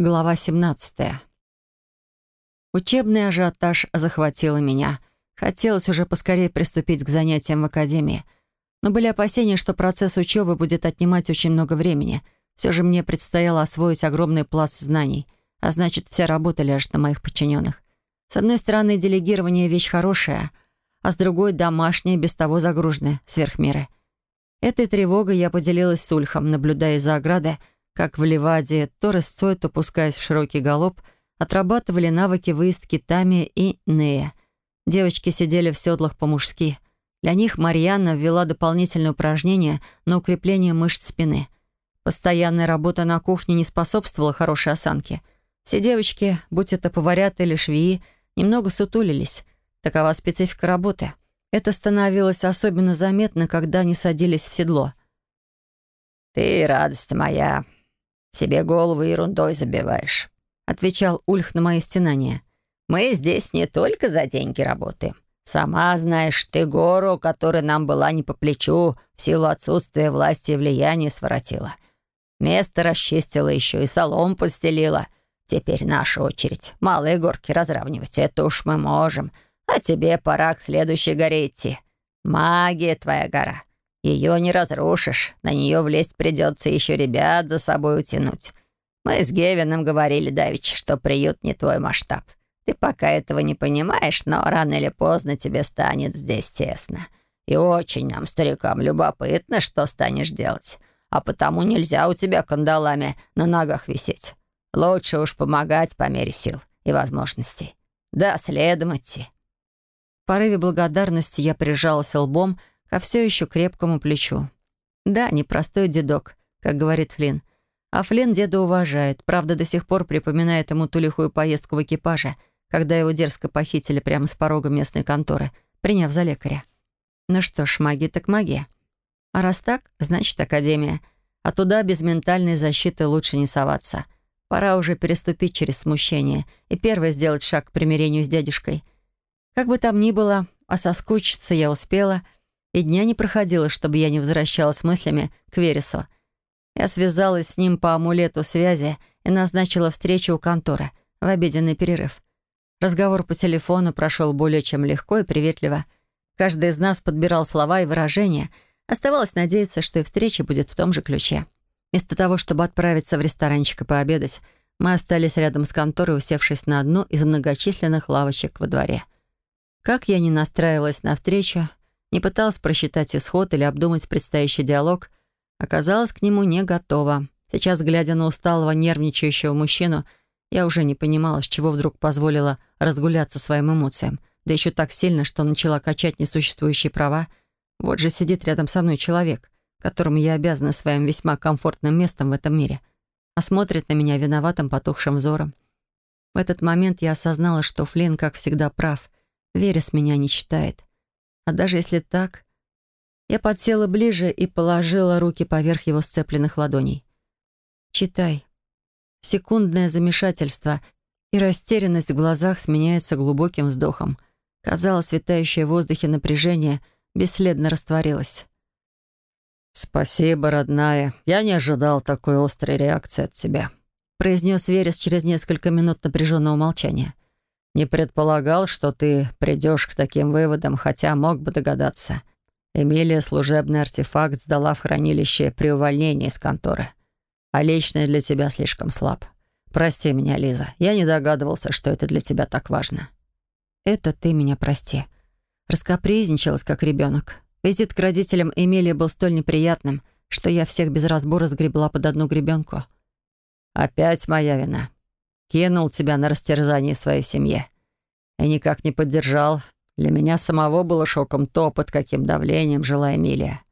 Глава 17. Учебный ажиотаж захватил меня. Хотелось уже поскорее приступить к занятиям в академии. Но были опасения, что процесс учебы будет отнимать очень много времени. Все же мне предстояло освоить огромный пласт знаний, а значит, вся работа ляжет на моих подчиненных. С одной стороны, делегирование — вещь хорошая, а с другой — домашняя, без того загруженная, сверх меры. Этой тревогой я поделилась с Ульхом, наблюдая из-за ограды, как в Ливаде, то рысцой, то пускаясь в широкий галоп, отрабатывали навыки выездки Тами и Нея. Девочки сидели в седлах по-мужски. Для них Марьяна ввела дополнительное упражнение на укрепление мышц спины. Постоянная работа на кухне не способствовала хорошей осанке. Все девочки, будь это поварята или швеи, немного сутулились. Такова специфика работы. Это становилось особенно заметно, когда они садились в седло. «Ты, радость моя, себе голову ерундой забиваешь», — отвечал Ульх на мои стенания. «Мы здесь не только за деньги работаем. Сама знаешь, ты гору, которая нам была не по плечу, в силу отсутствия власти и влияния своротила. Место расчистила еще и солом постелила. Теперь наша очередь. Малые горки разравнивать, это уж мы можем. А тебе пора к следующей горе идти. Магия твоя гора. Ее не разрушишь, на нее влезть придется еще ребят за собой утянуть. Мы с Гевином говорили давеча, что приют не твой масштаб. Ты пока этого не понимаешь, но рано или поздно тебе станет здесь тесно. И очень нам, старикам, любопытно, что станешь делать. А потому нельзя у тебя кандалами на ногах висеть. Лучше уж помогать по мере сил и возможностей. Да, следом идти». В порыве благодарности я прижалась лбом ко все еще крепкому плечу. Да, непростой дедок, как говорит Флинн. А Флинн деда уважает, правда, до сих пор припоминает ему ту лихую поездку в экипаже, когда его дерзко похитили прямо с порога местной конторы, приняв за лекаря. Ну что ж, магия так магия. А раз так, значит, академия. А туда без ментальной защиты лучше не соваться. Пора уже переступить через смущение и первое сделать шаг к примирению с дядюшкой. Как бы там ни было, а соскучиться я успела — и дня не проходило, чтобы я не возвращалась мыслями к Вересу. Я связалась с ним по амулету связи и назначила встречу у конторы в обеденный перерыв. Разговор по телефону прошел более чем легко и приветливо. Каждый из нас подбирал слова и выражения. Оставалось надеяться, что и встреча будет в том же ключе. Вместо того, чтобы отправиться в ресторанчик и пообедать, мы остались рядом с конторой, усевшись на одну из многочисленных лавочек во дворе. Как я не настраивалась на встречу, не пыталась просчитать исход или обдумать предстоящий диалог, оказалась к нему не готова. Сейчас, глядя на усталого, нервничающего мужчину, я уже не понимала, с чего вдруг позволила разгуляться своим эмоциям, да еще так сильно, что начала качать несуществующие права. Вот же сидит рядом со мной человек, которому я обязана своим весьма комфортным местом в этом мире, а смотрит на меня виноватым потухшим взором. В этот момент я осознала, что Флинн, как всегда, прав. Верес меня не читает. А даже если так... Я подсела ближе и положила руки поверх его сцепленных ладоней. «Читай». Секундное замешательство и растерянность в глазах сменяется глубоким вздохом. Казалось, витающее в воздухе напряжение бесследно растворилось. «Спасибо, родная. Я не ожидал такой острой реакции от тебя», произнес Верес через несколько минут напряженного молчания. Не предполагал, что ты придешь к таким выводам, хотя мог бы догадаться. Эмилия служебный артефакт сдала в хранилище при увольнении из конторы. А личный для тебя слишком слаб. Прости меня, Лиза. Я не догадывался, что это для тебя так важно. Это ты меня прости. Раскопризничалась, как ребенок. Визит к родителям Эмилии был столь неприятным, что я всех без разбора сгребла под одну гребенку. «Опять моя вина», кинул тебя на растерзание своей семье. И никак не поддержал. Для меня самого было шоком то, под каким давлением жила Эмилия.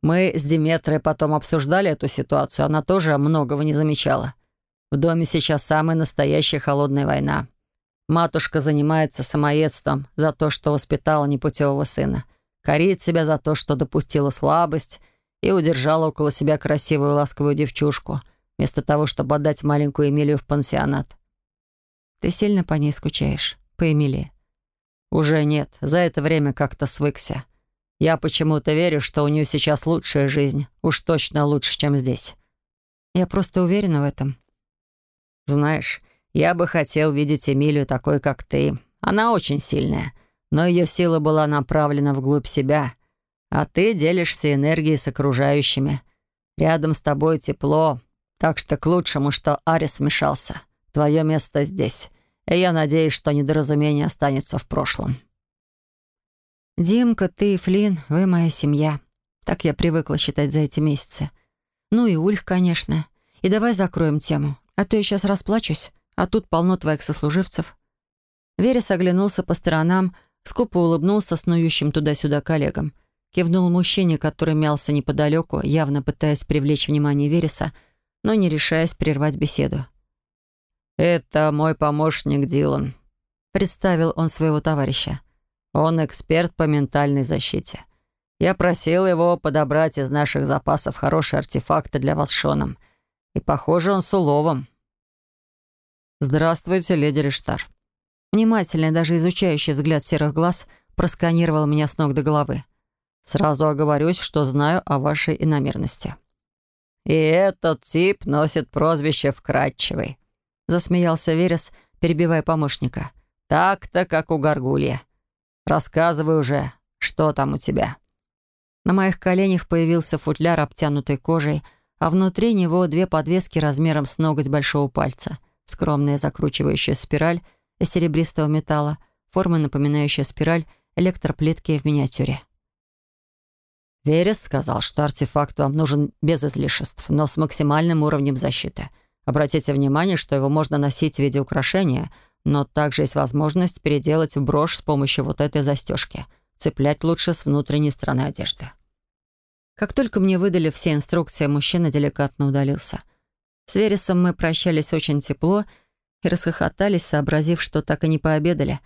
Мы с Диметрой потом обсуждали эту ситуацию, она тоже многого не замечала. В доме сейчас самая настоящая холодная война. Матушка занимается самоедством за то, что воспитала непутевого сына. Корит себя за то, что допустила слабость и удержала около себя красивую ласковую девчушку, вместо того, чтобы отдать маленькую Эмилию в пансионат. Ты сильно по ней скучаешь, по Эмилии?» «Уже нет. За это время как-то свыкся. Я почему-то верю, что у нее сейчас лучшая жизнь. Уж точно лучше, чем здесь». «Я просто уверена в этом». Знаешь, я бы хотел видеть Эмилию такой, как ты. Она очень сильная, но ее сила была направлена вглубь себя, а ты делишься энергией с окружающими. Рядом с тобой тепло, так что к лучшему, что Арис вмешался. Твое место здесь, и я надеюсь, что недоразумение останется в прошлом». «Димка, ты и Флин, вы моя семья. Так я привыкла считать за эти месяцы. Ну и Ульх, конечно. И давай закроем тему, а то я сейчас расплачусь, а тут полно твоих сослуживцев». Верес оглянулся по сторонам, скупо улыбнулся снующим туда-сюда коллегам. Кивнул мужчине, который мялся неподалеку, явно пытаясь привлечь внимание Вереса, но не решаясь прервать беседу. «Это мой помощник Дилан», — представил он своего товарища. Он эксперт по ментальной защите. Я просил его подобрать из наших запасов хорошие артефакты для вас с Шоном. И, похоже, он с уловом. «Здравствуйте, леди Риштар». Внимательный, даже изучающий взгляд серых глаз просканировал меня с ног до головы. «Сразу оговорюсь, что знаю о вашей иномерности». «И этот тип носит прозвище «Вкрадчивый», — засмеялся Верес, перебивая помощника. «Так-то, как у Горгулья. Рассказывай уже, что там у тебя». На моих коленях появился футляр, обтянутый кожей, а внутри него две подвески размером с ноготь большого пальца, скромная закручивающая спираль из серебристого металла, форма, напоминающая спираль электроплитки в миниатюре. Верес сказал, что артефакт вам нужен без излишеств, но с максимальным уровнем защиты. Обратите внимание, что его можно носить в виде украшения — но также есть возможность переделать в брошь с помощью вот этой застежки. Цеплять лучше с внутренней стороны одежды. Как только мне выдали все инструкции, мужчина деликатно удалился. С Вересом мы прощались очень тепло и расхохотались, сообразив, что так и не пообедали.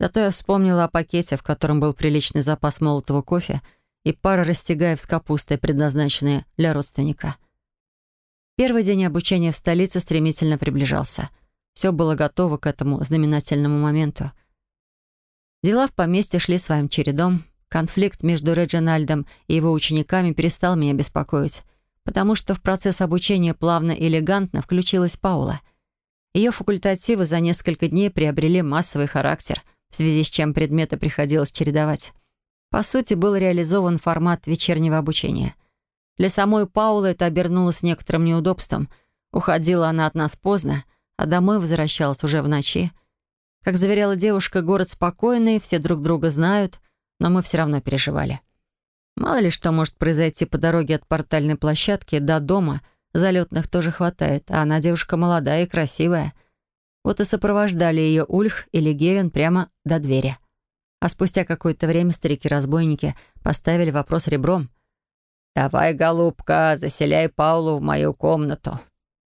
Зато я вспомнила о пакете, в котором был приличный запас молотого кофе и пара растягаев с капустой, предназначенные для родственника. Первый день обучения в столице стремительно приближался — все было готово к этому знаменательному моменту. Дела в поместье шли своим чередом. Конфликт между Реджинальдом и его учениками перестал меня беспокоить, потому что в процесс обучения плавно и элегантно включилась Паула. Ее факультативы за несколько дней приобрели массовый характер, в связи с чем предметы приходилось чередовать. По сути, был реализован формат вечернего обучения. Для самой Паулы это обернулось некоторым неудобством. Уходила она от нас поздно, а домой возвращалась уже в ночи. Как заверяла девушка, город спокойный, все друг друга знают, но мы все равно переживали. Мало ли что может произойти по дороге от портальной площадки до дома, залетных тоже хватает, а она девушка молодая и красивая. Вот и сопровождали ее Ульх или Гевин прямо до двери. А спустя какое-то время старики-разбойники поставили вопрос ребром. «Давай, голубка, заселяй Паулу в мою комнату.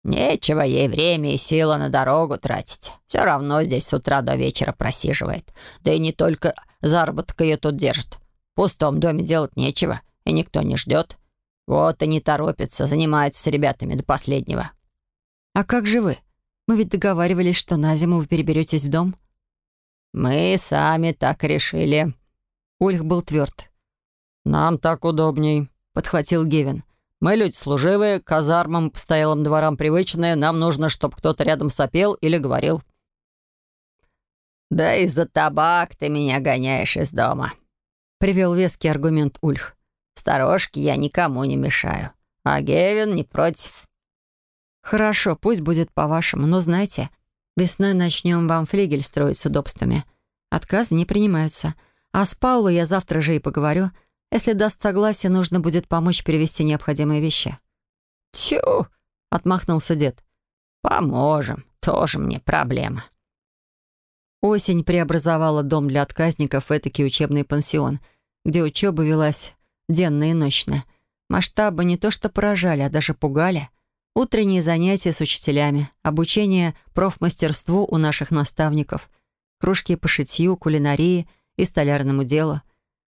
Нечего ей время и сила на дорогу тратить. Все равно здесь с утра до вечера просиживает. Да и не только заработок ее тут держит. В пустом доме делать нечего, и никто не ждет. Вот и не торопится, занимается с ребятами до последнего. «А как же вы? Мы ведь договаривались, что на зиму вы переберетесь в дом». «Мы сами так решили». Ульх был тверд. «Нам так удобней», — подхватил Гевин. Мы люди служивые, казармам, постоялым дворам привычные. Нам нужно, чтобы кто-то рядом сопел или говорил. «Да из-за табак ты меня гоняешь из дома», — привел веский аргумент Ульх. «Сторожки я никому не мешаю, а Гевин не против». «Хорошо, пусть будет по-вашему, но знайте, весной начнем вам флигель строить с удобствами. Отказы не принимаются. А с Паулой я завтра же и поговорю». Если даст согласие, нужно будет помочь перевести необходимые вещи». «Тю!» — отмахнулся дед. «Поможем. Тоже мне проблема». Осень преобразовала дом для отказников в этакий учебный пансион, где учеба велась денно и ночно. Масштабы не то что поражали, а даже пугали. Утренние занятия с учителями, обучение профмастерству у наших наставников, кружки по шитью, кулинарии и столярному делу —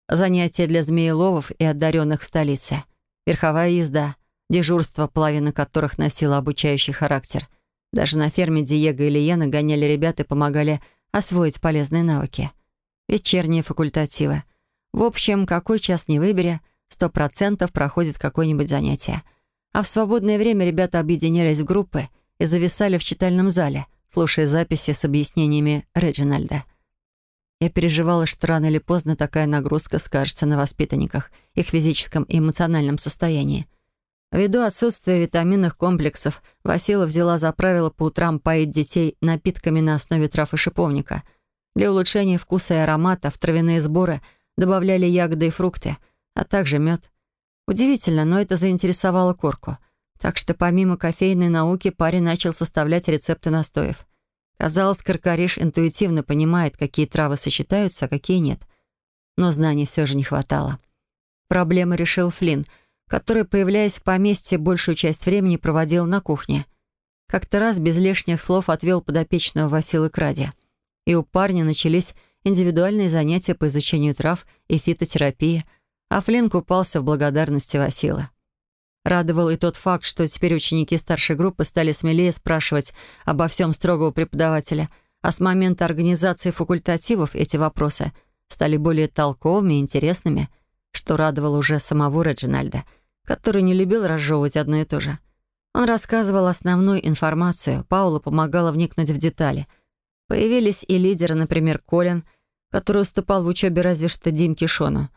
Занятия для змееловов и одаренных в столице. Верховая езда, дежурство, половина которых носила обучающий характер. Даже на ферме Диего и Лиена гоняли ребят и помогали освоить полезные навыки. Вечерние факультативы. В общем, какой час не выбери, сто процентов проходит какое-нибудь занятие. А в свободное время ребята объединялись в группы и зависали в читальном зале, слушая записи с объяснениями Реджинальда. Я переживала, что рано или поздно такая нагрузка скажется на воспитанниках, их физическом и эмоциональном состоянии. Ввиду отсутствия витаминных комплексов, Васила взяла за правило по утрам поить детей напитками на основе трав и шиповника. Для улучшения вкуса и аромата в травяные сборы добавляли ягоды и фрукты, а также мед. Удивительно, но это заинтересовало Корку. Так что помимо кофейной науки парень начал составлять рецепты настоев. Казалось, Каркариш интуитивно понимает, какие травы сочетаются, а какие нет. Но знаний все же не хватало. Проблему решил Флинн, который, появляясь в поместье, большую часть времени проводил на кухне. Как-то раз без лишних слов отвел подопечного Василы Кради. И у парня начались индивидуальные занятия по изучению трав и фитотерапии, а Флинн купался в благодарности Василы. Радовал и тот факт, что теперь ученики старшей группы стали смелее спрашивать обо всем строгого преподавателя, а с момента организации факультативов эти вопросы стали более толковыми и интересными, что радовало уже самого Реджинальда, который не любил разжевывать одно и то же. Он рассказывал основную информацию, Паула помогала вникнуть в детали. Появились и лидеры, например, Колин, который уступал в учебе разве что Димке Шону,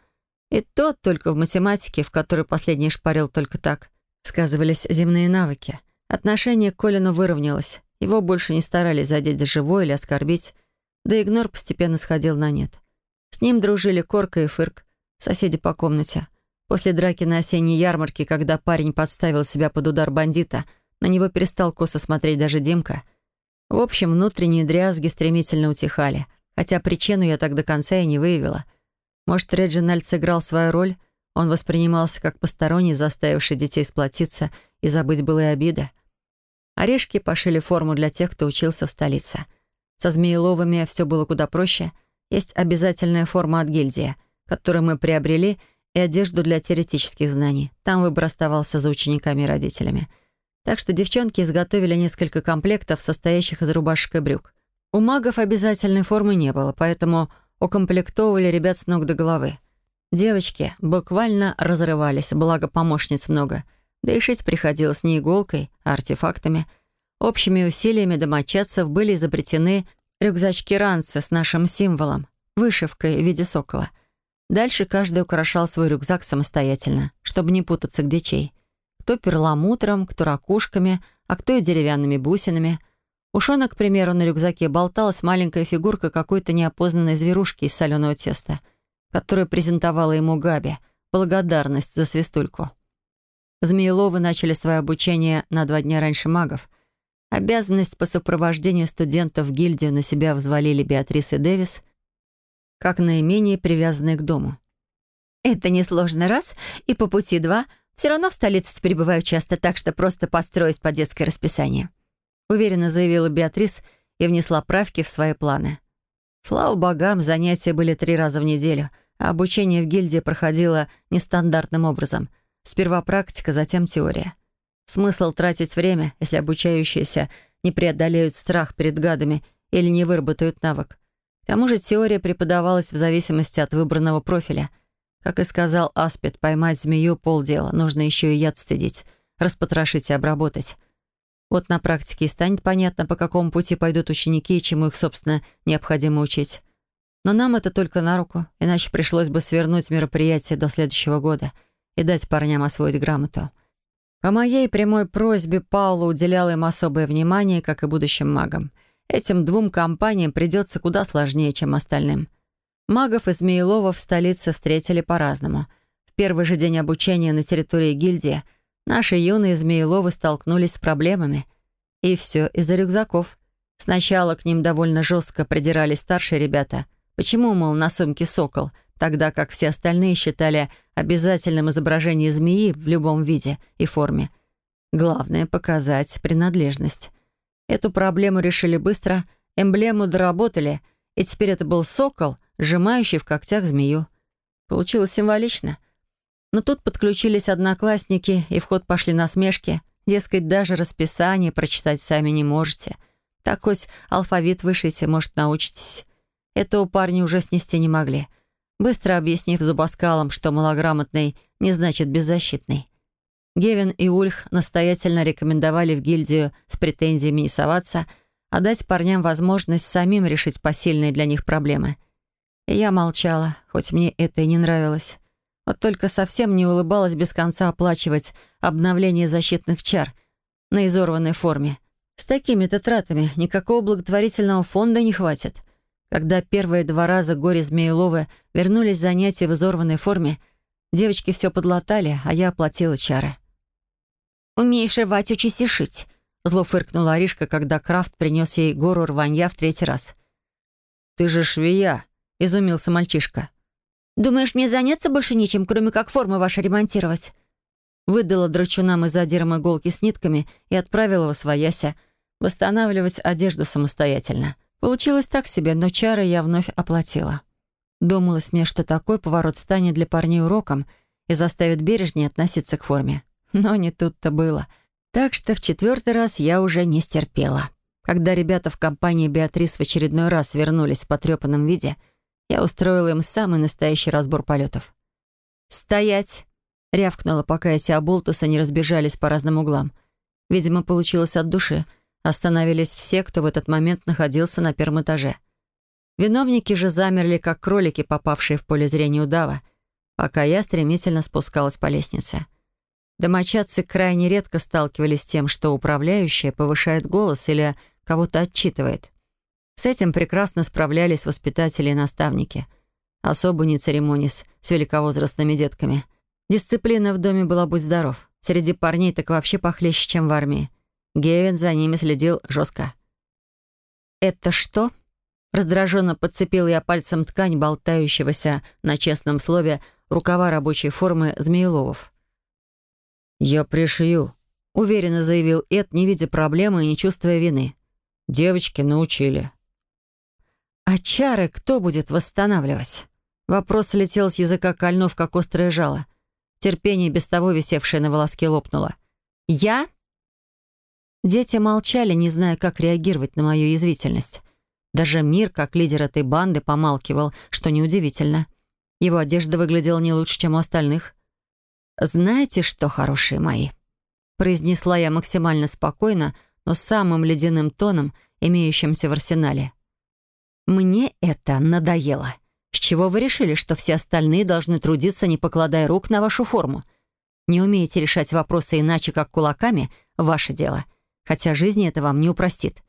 и тот только в математике, в которой последний шпарил только так. Сказывались земные навыки. Отношение к Колину выровнялось. Его больше не старались задеть за живой или оскорбить. Да игнор постепенно сходил на нет. С ним дружили Корка и Фырк, соседи по комнате. После драки на осенней ярмарке, когда парень подставил себя под удар бандита, на него перестал косо смотреть даже Димка. В общем, внутренние дрязги стремительно утихали, хотя причину я так до конца и не выявила — может, Реджинальд сыграл свою роль? Он воспринимался как посторонний, заставивший детей сплотиться и забыть былые обиды. Орешки пошили форму для тех, кто учился в столице. Со Змееловыми все было куда проще. Есть обязательная форма от гильдии, которую мы приобрели, и одежду для теоретических знаний. Там выбор оставался за учениками и родителями. Так что девчонки изготовили несколько комплектов, состоящих из рубашек и брюк. У магов обязательной формы не было, поэтому укомплектовывали ребят с ног до головы. Девочки буквально разрывались, благо помощниц много. Да и шить приходилось не иголкой, а артефактами. Общими усилиями домочадцев были изобретены рюкзачки-ранцы с нашим символом, вышивкой в виде сокола. Дальше каждый украшал свой рюкзак самостоятельно, чтобы не путаться где чей. Кто перламутром, кто ракушками, а кто и деревянными бусинами — у Шона, к примеру, на рюкзаке болталась маленькая фигурка какой-то неопознанной зверушки из соленого теста, которую презентовала ему Габи, благодарность за свистульку. Змееловы начали свое обучение на два дня раньше магов. Обязанность по сопровождению студентов в гильдию на себя взвалили Беатрис и Дэвис, как наименее привязанные к дому. «Это несложно раз, и по пути два. Все равно в столице теперь бываю часто, так что просто построить по детское расписание» уверенно заявила Беатрис и внесла правки в свои планы. Слава богам, занятия были три раза в неделю, а обучение в гильдии проходило нестандартным образом. Сперва практика, затем теория. Смысл тратить время, если обучающиеся не преодолеют страх перед гадами или не выработают навык. К тому же теория преподавалась в зависимости от выбранного профиля. Как и сказал Аспид, поймать змею — полдела, нужно еще и яд стыдить, распотрошить и обработать. Вот на практике и станет понятно, по какому пути пойдут ученики и чему их, собственно, необходимо учить. Но нам это только на руку, иначе пришлось бы свернуть мероприятие до следующего года и дать парням освоить грамоту. По моей прямой просьбе Паула уделяла им особое внимание, как и будущим магам. Этим двум компаниям придется куда сложнее, чем остальным. Магов из Змеелова в столице встретили по-разному. В первый же день обучения на территории гильдии – Наши юные змееловы столкнулись с проблемами. И все из-за рюкзаков. Сначала к ним довольно жестко придирались старшие ребята. Почему, мол, на сумке сокол, тогда как все остальные считали обязательным изображение змеи в любом виде и форме. Главное — показать принадлежность. Эту проблему решили быстро, эмблему доработали, и теперь это был сокол, сжимающий в когтях змею. Получилось символично — но тут подключились одноклассники, и в ход пошли насмешки. Дескать, даже расписание прочитать сами не можете. Так хоть алфавит вышите, может, научитесь. Этого парни уже снести не могли. Быстро объяснив зубоскалам, что малограмотный не значит беззащитный. Гевин и Ульх настоятельно рекомендовали в гильдию с претензиями не соваться, а дать парням возможность самим решить посильные для них проблемы. Я молчала, хоть мне это и не нравилось. Вот только совсем не улыбалась без конца оплачивать обновление защитных чар на изорванной форме. С такими-то тратами никакого благотворительного фонда не хватит. Когда первые два раза горе-змееловы вернулись занятия в изорванной форме, девочки все подлатали, а я оплатила чары. «Умеешь рвать, учись и шить», — зло фыркнула Аришка, когда Крафт принес ей гору рванья в третий раз. «Ты же швея», — изумился мальчишка. «Думаешь, мне заняться больше нечем, кроме как формы ваши ремонтировать?» Выдала драчунам из задиром иголки с нитками и отправила в свояся восстанавливать одежду самостоятельно. Получилось так себе, но чары я вновь оплатила. Думалось мне, что такой поворот станет для парней уроком и заставит бережнее относиться к форме. Но не тут-то было. Так что в четвертый раз я уже не стерпела. Когда ребята в компании Беатрис в очередной раз вернулись в потрепанном виде, я устроила им самый настоящий разбор полетов. «Стоять!» — рявкнула, пока эти оболтусы не разбежались по разным углам. Видимо, получилось от души. Остановились все, кто в этот момент находился на первом этаже. Виновники же замерли, как кролики, попавшие в поле зрения удава, пока я стремительно спускалась по лестнице. Домочадцы крайне редко сталкивались с тем, что управляющая повышает голос или кого-то отчитывает. С этим прекрасно справлялись воспитатели и наставники. Особо не церемонись с великовозрастными детками. Дисциплина в доме была будь здоров. Среди парней так вообще похлеще, чем в армии. Гевин за ними следил жестко. «Это что?» Раздраженно подцепил я пальцем ткань, болтающегося на честном слове рукава рабочей формы Змееловов. «Я пришью», — уверенно заявил Эд, не видя проблемы и не чувствуя вины. «Девочки научили». «А чары кто будет восстанавливать?» Вопрос слетел с языка, кольнув, как острое жало. Терпение, без того висевшее на волоске, лопнуло. «Я?» Дети молчали, не зная, как реагировать на мою язвительность. Даже Мир, как лидер этой банды, помалкивал, что неудивительно. Его одежда выглядела не лучше, чем у остальных. «Знаете что, хорошие мои?» произнесла я максимально спокойно, но самым ледяным тоном, имеющимся в арсенале. «Мне это надоело. С чего вы решили, что все остальные должны трудиться, не покладая рук на вашу форму? Не умеете решать вопросы иначе, как кулаками — ваше дело, хотя жизнь это вам не упростит.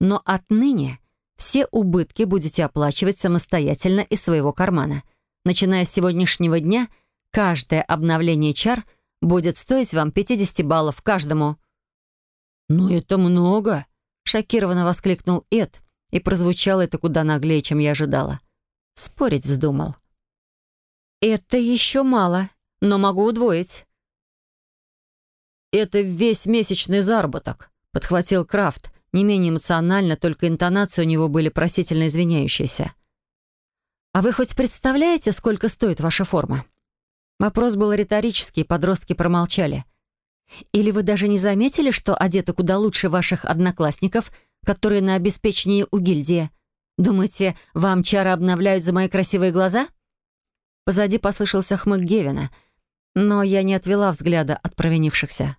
Но отныне все убытки будете оплачивать самостоятельно из своего кармана. Начиная с сегодняшнего дня — Каждое обновление чар будет стоить вам 50 баллов каждому». «Ну это много!» — шокированно воскликнул Эд, и прозвучало это куда наглее, чем я ожидала. Спорить вздумал. «Это еще мало, но могу удвоить». «Это весь месячный заработок», — подхватил Крафт, не менее эмоционально, только интонации у него были просительно извиняющиеся. «А вы хоть представляете, сколько стоит ваша форма?» Вопрос был риторический, подростки промолчали. Или вы даже не заметили, что одеты куда лучше ваших одноклассников, которые на обеспечении у гильдии? Думаете, вам чары обновляют за мои красивые глаза? Позади послышался хмык Гевина, но я не отвела взгляда от провинившихся.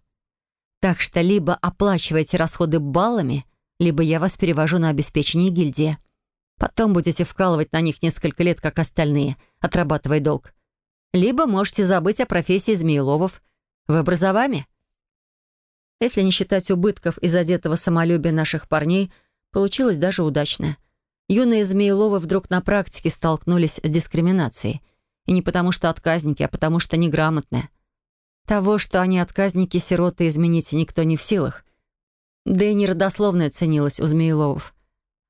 Так что либо оплачивайте расходы баллами, либо я вас перевожу на обеспечение гильдии. Потом будете вкалывать на них несколько лет, как остальные, отрабатывая долг либо можете забыть о профессии змееловов. В образовании. Если не считать убытков из задетого самолюбия наших парней, получилось даже удачно. Юные змееловы вдруг на практике столкнулись с дискриминацией. И не потому что отказники, а потому что неграмотные. Того, что они отказники-сироты, изменить никто не в силах. Да и неродословное ценилось у змееловов.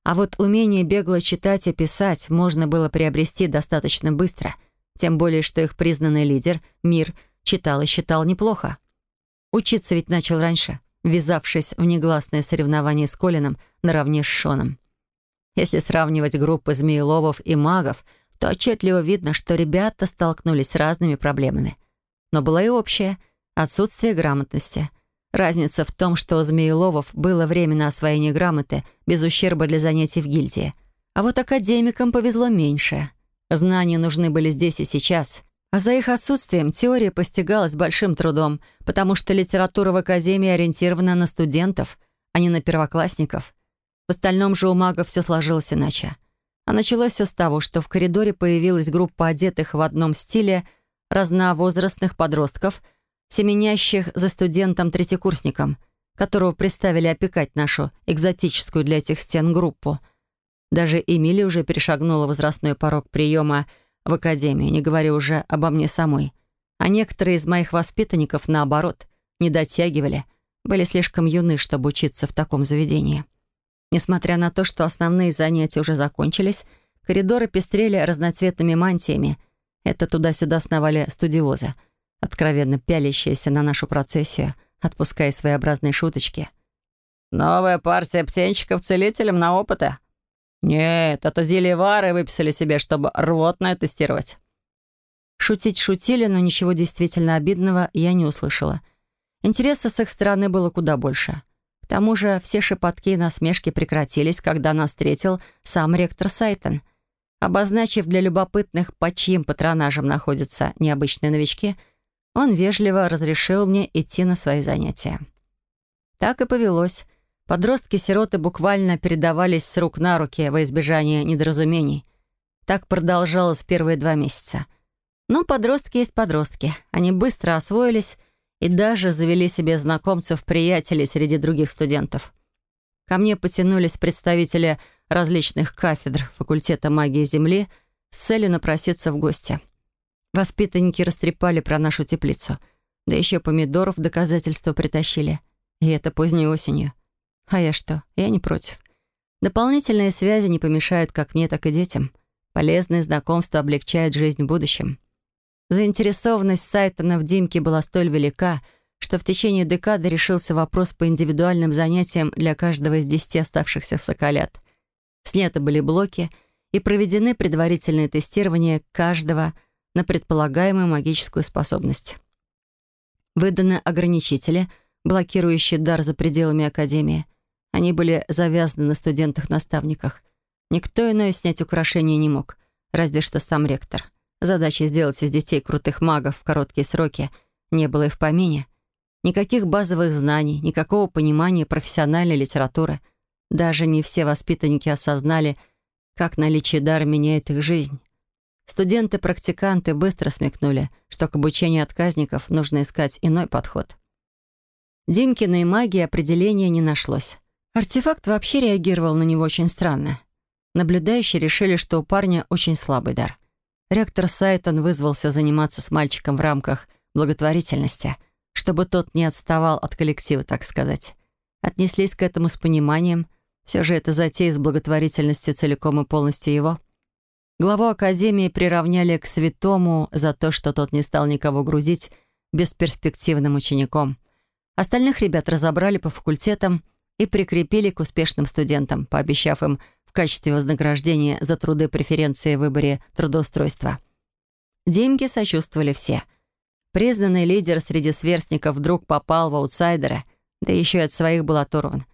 А вот умение бегло читать и писать можно было приобрести достаточно быстро — тем более, что их признанный лидер, Мир, читал и считал неплохо. Учиться ведь начал раньше, ввязавшись в негласное соревнование с Колином наравне с Шоном. Если сравнивать группы змееловов и магов, то отчетливо видно, что ребята столкнулись с разными проблемами. Но была и общая — отсутствие грамотности. Разница в том, что у змееловов было время на освоение грамоты без ущерба для занятий в гильдии. А вот академикам повезло меньше — Знания нужны были здесь и сейчас, А за их отсутствием теория постигалась большим трудом, потому что литература в Академии ориентирована на студентов, а не на первоклассников. В остальном же у магов все сложилось иначе. А началось все с того, что в коридоре появилась группа одетых в одном стиле разновозрастных подростков, семенящих за студентом-третьекурсником, которого приставили опекать нашу экзотическую для этих стен группу. Даже Эмилия уже перешагнула возрастной порог приема — в академии, не говоря уже обо мне самой. А некоторые из моих воспитанников, наоборот, не дотягивали, были слишком юны, чтобы учиться в таком заведении. Несмотря на то, что основные занятия уже закончились, коридоры пестрели разноцветными мантиями. Это туда-сюда сновали студиозы, откровенно пялящиеся на нашу процессию, отпуская своеобразные шуточки. «Новая партия птенчиков целителям на опыты», «Нет, это зельевары выписали себе, чтобы рвотное тестировать». Шутить шутили, но ничего действительно обидного я не услышала. Интереса с их стороны было куда больше. К тому же все шепотки и насмешки прекратились, когда нас встретил сам ректор Сайтон. Обозначив для любопытных, по чьим патронажам находятся необычные новички, он вежливо разрешил мне идти на свои занятия. Так и повелось. Подростки-сироты буквально передавались с рук на руки во избежание недоразумений. Так продолжалось первые два месяца. Но подростки есть подростки. Они быстро освоились и даже завели себе знакомцев-приятелей среди других студентов. Ко мне потянулись представители различных кафедр факультета магии Земли с целью напроситься в гости. Воспитанники растрепали про нашу теплицу. Да еще помидоров доказательство притащили. И это поздней осенью. А я что? Я не против. Дополнительные связи не помешают как мне, так и детям. Полезные знакомства облегчают жизнь в будущем. Заинтересованность Сайтона в Димке была столь велика, что в течение декады решился вопрос по индивидуальным занятиям для каждого из десяти оставшихся соколят. Сняты были блоки и проведены предварительные тестирования каждого на предполагаемую магическую способность. Выданы ограничители, блокирующие дар за пределами Академии, они были завязаны на студентах-наставниках. Никто иной снять украшения не мог, разве что сам ректор. Задача сделать из детей крутых магов в короткие сроки не было и в помине. Никаких базовых знаний, никакого понимания профессиональной литературы. Даже не все воспитанники осознали, как наличие дара меняет их жизнь. Студенты-практиканты быстро смекнули, что к обучению отказников нужно искать иной подход. Димкиной магии определения не нашлось. Артефакт вообще реагировал на него очень странно. Наблюдающие решили, что у парня очень слабый дар. Ректор Сайтон вызвался заниматься с мальчиком в рамках благотворительности, чтобы тот не отставал от коллектива, так сказать. Отнеслись к этому с пониманием. Все же это затея с благотворительностью целиком и полностью его. Главу Академии приравняли к святому за то, что тот не стал никого грузить бесперспективным учеником. Остальных ребят разобрали по факультетам, и прикрепили к успешным студентам, пообещав им в качестве вознаграждения за труды преференции в выборе трудоустройства. Деньги сочувствовали все. Признанный лидер среди сверстников вдруг попал в аутсайдера, да еще и от своих был оторван.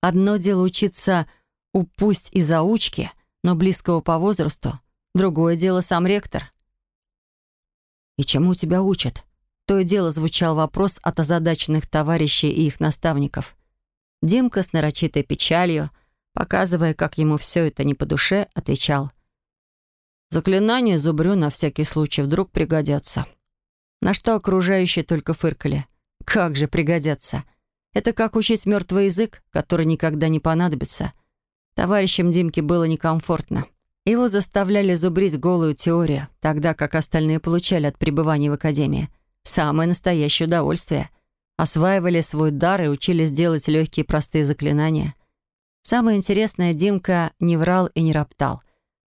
Одно дело учиться у пусть и заучки, но близкого по возрасту, другое дело сам ректор. «И чему тебя учат?» То и дело звучал вопрос от озадаченных товарищей и их наставников. Димка с нарочитой печалью, показывая, как ему все это не по душе, отвечал. «Заклинания зубрю на всякий случай, вдруг пригодятся». На что окружающие только фыркали. «Как же пригодятся!» Это как учить мертвый язык, который никогда не понадобится. Товарищам Димке было некомфортно. Его заставляли зубрить голую теорию, тогда как остальные получали от пребывания в академии самое настоящее удовольствие осваивали свой дар и учились делать легкие простые заклинания. Самое интересное, Димка не врал и не роптал.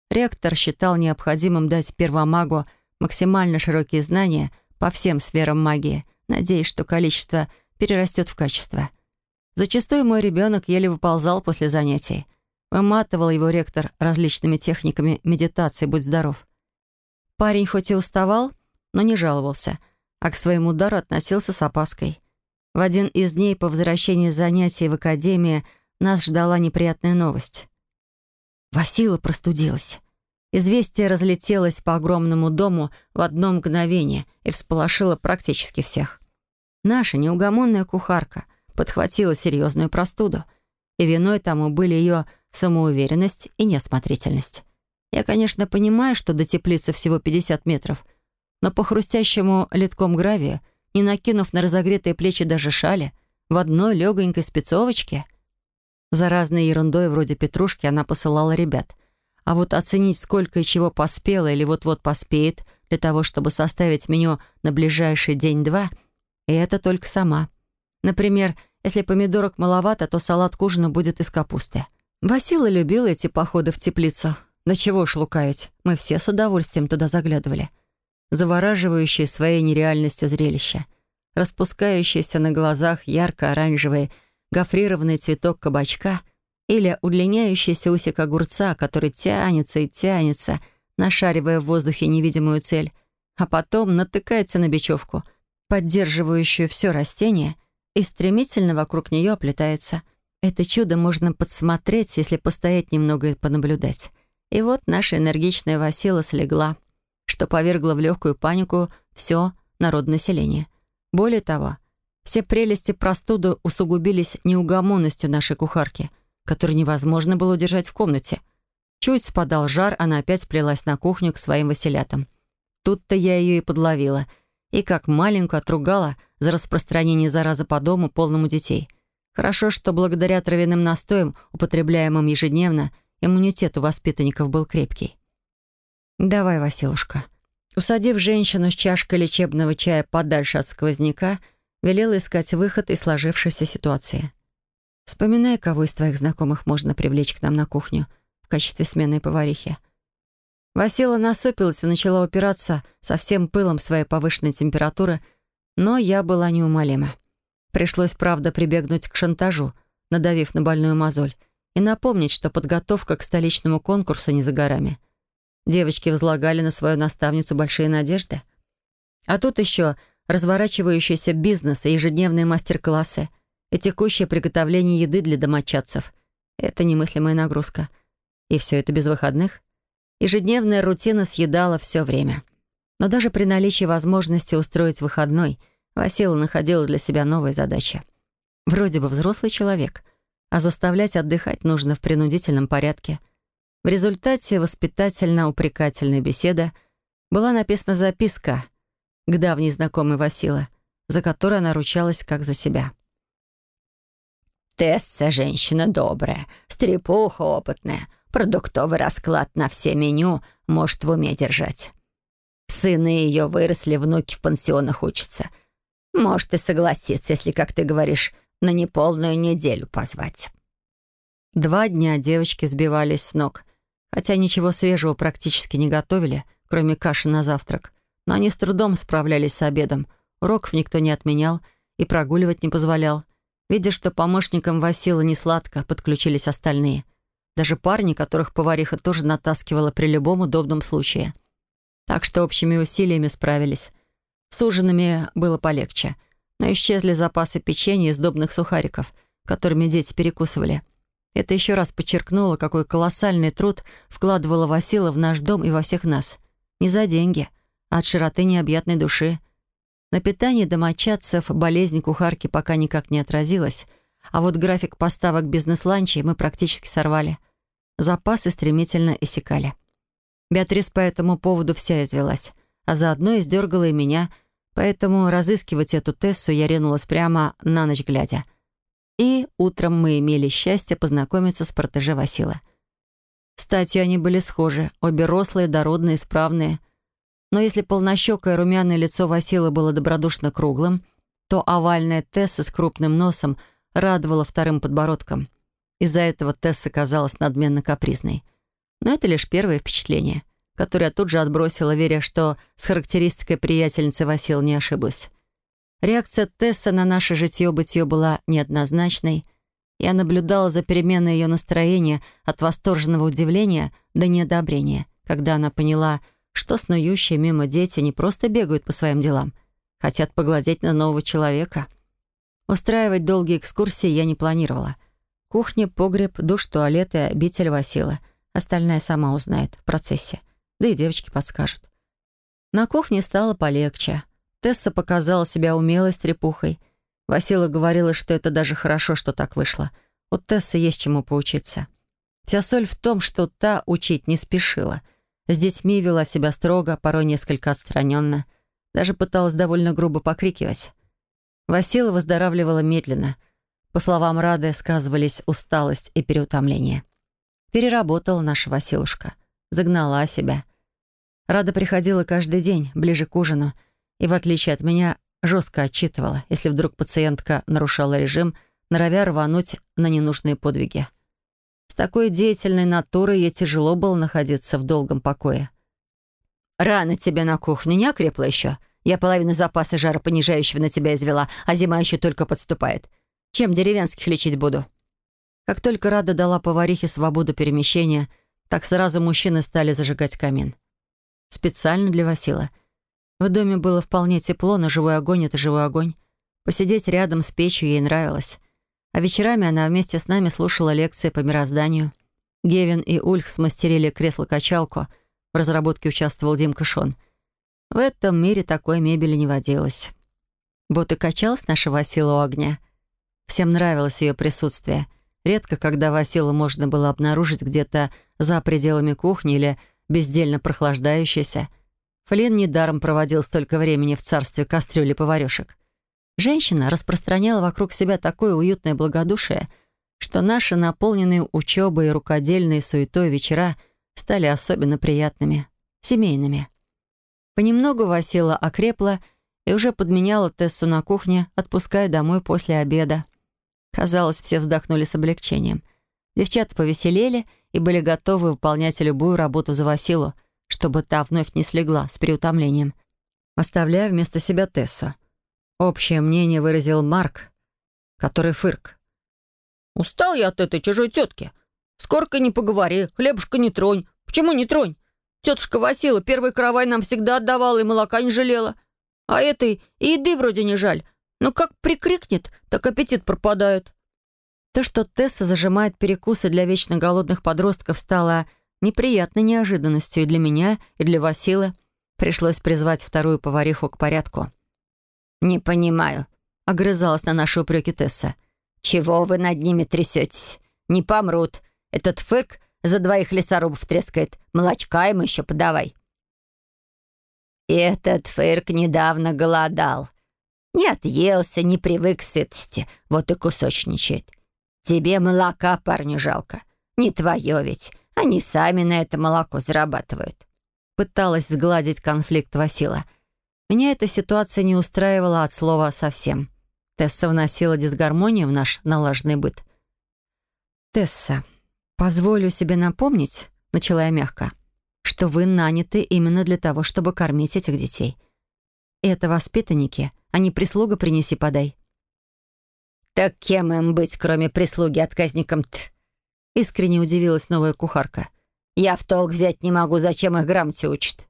Ректор считал необходимым дать первомагу максимально широкие знания по всем сферам магии, надеясь, что количество перерастет в качество. Зачастую мой ребенок еле выползал после занятий. Выматывал его ректор различными техниками медитации, будь здоров. Парень хоть и уставал, но не жаловался, а к своему дару относился с опаской. В один из дней по возвращении занятий в академии нас ждала неприятная новость. Васила простудилась. Известие разлетелось по огромному дому в одно мгновение и всполошило практически всех. Наша неугомонная кухарка подхватила серьезную простуду, и виной тому были ее самоуверенность и неосмотрительность. Я, конечно, понимаю, что до теплицы всего 50 метров, но по хрустящему литком гравию, не накинув на разогретые плечи даже шали, в одной легонькой спецовочке, за разной ерундой вроде петрушки она посылала ребят. А вот оценить, сколько и чего поспела или вот-вот поспеет для того, чтобы составить меню на ближайший день-два, и это только сама. Например, если помидорок маловато, то салат к ужину будет из капусты. Васила любила эти походы в теплицу. Да чего ж лукаять, мы все с удовольствием туда заглядывали. Завораживающее своей нереальностью зрелище. Распускающийся на глазах ярко-оранжевый гофрированный цветок кабачка или удлиняющийся усик огурца, который тянется и тянется, нашаривая в воздухе невидимую цель, а потом натыкается на бечевку, поддерживающую все растение, и стремительно вокруг нее оплетается. Это чудо можно подсмотреть, если постоять немного и понаблюдать. И вот наша энергичная Васила слегла, что повергло в легкую панику все народонаселение. Более того, все прелести простуды усугубились неугомонностью нашей кухарки, которую невозможно было удержать в комнате. Чуть спадал жар, она опять сплелась на кухню к своим василятам. Тут-то я ее и подловила, и как маленькую отругала за распространение заразы по дому, полному детей. Хорошо, что благодаря травяным настоям, употребляемым ежедневно, иммунитет у воспитанников был крепкий. «Давай, Василушка». Усадив женщину с чашкой лечебного чая подальше от сквозняка, велела искать выход из сложившейся ситуации. «Вспоминай, кого из твоих знакомых можно привлечь к нам на кухню в качестве сменной поварихи». Васила насупилась и начала упираться со всем пылом своей повышенной температуры, но я была неумолима. Пришлось, правда, прибегнуть к шантажу, надавив на больную мозоль, и напомнить, что подготовка к столичному конкурсу не за горами. Девочки возлагали на свою наставницу большие надежды. А тут еще разворачивающийся бизнес и ежедневные мастер-классы, и текущее приготовление еды для домочадцев. Это немыслимая нагрузка. И все это без выходных. Ежедневная рутина съедала все время. Но даже при наличии возможности устроить выходной, Васила находила для себя новые задачи. Вроде бы взрослый человек, а заставлять отдыхать нужно в принудительном порядке. В результате воспитательно-упрекательной беседы была написана записка, к давней знакомой Васила, за которой она ручалась как за себя. «Тесса — женщина добрая, стрепуха опытная, продуктовый расклад на все меню может в уме держать. Сыны ее выросли, внуки в пансионах учатся. Может и согласиться, если, как ты говоришь, на неполную неделю позвать». Два дня девочки сбивались с ног, хотя ничего свежего практически не готовили, кроме каши на завтрак но они с трудом справлялись с обедом. Уроков никто не отменял и прогуливать не позволял. Видя, что помощникам Васила не сладко, подключились остальные. Даже парни, которых повариха тоже натаскивала при любом удобном случае. Так что общими усилиями справились. С ужинами было полегче, но исчезли запасы печенья и сдобных сухариков, которыми дети перекусывали. Это еще раз подчеркнуло, какой колоссальный труд вкладывала Васила в наш дом и во всех нас. Не за деньги — от широты необъятной души. На питании домочадцев болезнь кухарки пока никак не отразилась, а вот график поставок бизнес-ланчей мы практически сорвали. Запасы стремительно иссякали. Беатрис по этому поводу вся извелась, а заодно издергала и меня, поэтому разыскивать эту Тессу я ринулась прямо на ночь глядя. И утром мы имели счастье познакомиться с протеже Васила. Статью они были схожи, обе рослые, дородные, справные — но если полнощекое румяное лицо Васила было добродушно круглым, то овальная Тесса с крупным носом радовала вторым подбородком. Из-за этого Тесса казалась надменно капризной. Но это лишь первое впечатление, которое я тут же отбросила, веря, что с характеристикой приятельницы Васил не ошиблась. Реакция Тесса на наше житье-бытие была неоднозначной. Я наблюдала за переменой ее настроения от восторженного удивления до неодобрения, когда она поняла, что снующие мимо дети не просто бегают по своим делам, хотят поглазеть на нового человека. Устраивать долгие экскурсии я не планировала. Кухня, погреб, душ, туалет и обитель Васила Остальное сама узнает в процессе. Да и девочки подскажут. На кухне стало полегче. Тесса показала себя умелой стрепухой. Васила говорила, что это даже хорошо, что так вышло. У Тессы есть чему поучиться. Вся соль в том, что та учить не спешила. С детьми вела себя строго, порой несколько отстраненно. Даже пыталась довольно грубо покрикивать. Васила выздоравливала медленно. По словам Рады, сказывались усталость и переутомление. Переработала наша Василушка. Загнала себя. Рада приходила каждый день, ближе к ужину, и, в отличие от меня, жестко отчитывала, если вдруг пациентка нарушала режим, норовя рвануть на ненужные подвиги. С такой деятельной натурой ей тяжело было находиться в долгом покое. «Рано тебе на кухню, не окрепла еще. Я половину запаса жаропонижающего на тебя извела, а зима еще только подступает. Чем деревенских лечить буду?» Как только Рада дала поварихе свободу перемещения, так сразу мужчины стали зажигать камин. Специально для Васила. В доме было вполне тепло, но живой огонь — это живой огонь. Посидеть рядом с печью ей нравилось. А вечерами она вместе с нами слушала лекции по мирозданию. Гевин и Ульх смастерили кресло-качалку. В разработке участвовал Димка Шон. В этом мире такой мебели не водилось. Вот и качалась наша Васила у огня. Всем нравилось ее присутствие — Редко, когда Василу можно было обнаружить где-то за пределами кухни или бездельно прохлаждающейся. Флин недаром проводил столько времени в царстве кастрюли поварешек. Женщина распространяла вокруг себя такое уютное благодушие, что наши наполненные учебой и рукодельной суетой вечера стали особенно приятными, семейными. Понемногу Васила окрепла и уже подменяла Тессу на кухне, отпуская домой после обеда. Казалось, все вздохнули с облегчением. Девчата повеселели и были готовы выполнять любую работу за Василу, чтобы та вновь не слегла с переутомлением, оставляя вместо себя Тессу. Общее мнение выразил Марк, который фырк. «Устал я от этой чужой тетки. Скорка не поговори, хлебушка не тронь. Почему не тронь? Тетушка Васила первый каравай нам всегда отдавала и молока не жалела. А этой и еды вроде не жаль. Но как прикрикнет, так аппетит пропадает. То, что Тесса зажимает перекусы для вечно голодных подростков, стало неприятной неожиданностью и для меня, и для Василы. Пришлось призвать вторую повариху к порядку. «Не понимаю», — огрызалась на наши упреки Тесса. «Чего вы над ними трясетесь? Не помрут. Этот фырк за двоих лесорубов трескает. Молочка ему еще подавай». «Этот фырк недавно голодал», не отъелся, не привык к сытости, вот и кусочничает. Тебе молока, парню, жалко. Не твое ведь. Они сами на это молоко зарабатывают. Пыталась сгладить конфликт Васила. Меня эта ситуация не устраивала от слова совсем. Тесса вносила дисгармонию в наш налаженный быт. «Тесса, позволю себе напомнить», — начала я мягко, «что вы наняты именно для того, чтобы кормить этих детей. Это воспитанники — а не прислуга принеси-подай». «Так кем им быть, кроме прислуги отказникам-то?» Искренне удивилась новая кухарка. «Я в толк взять не могу, зачем их грамоте учат?»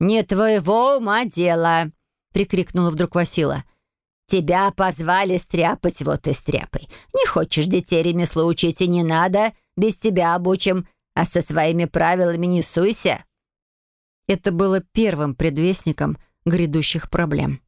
«Не твоего ума дело!» — прикрикнула вдруг Васила. «Тебя позвали стряпать, вот и стряпай. Не хочешь детей ремесло учить и не надо, без тебя обучим, а со своими правилами не суйся». Это было первым предвестником грядущих проблем.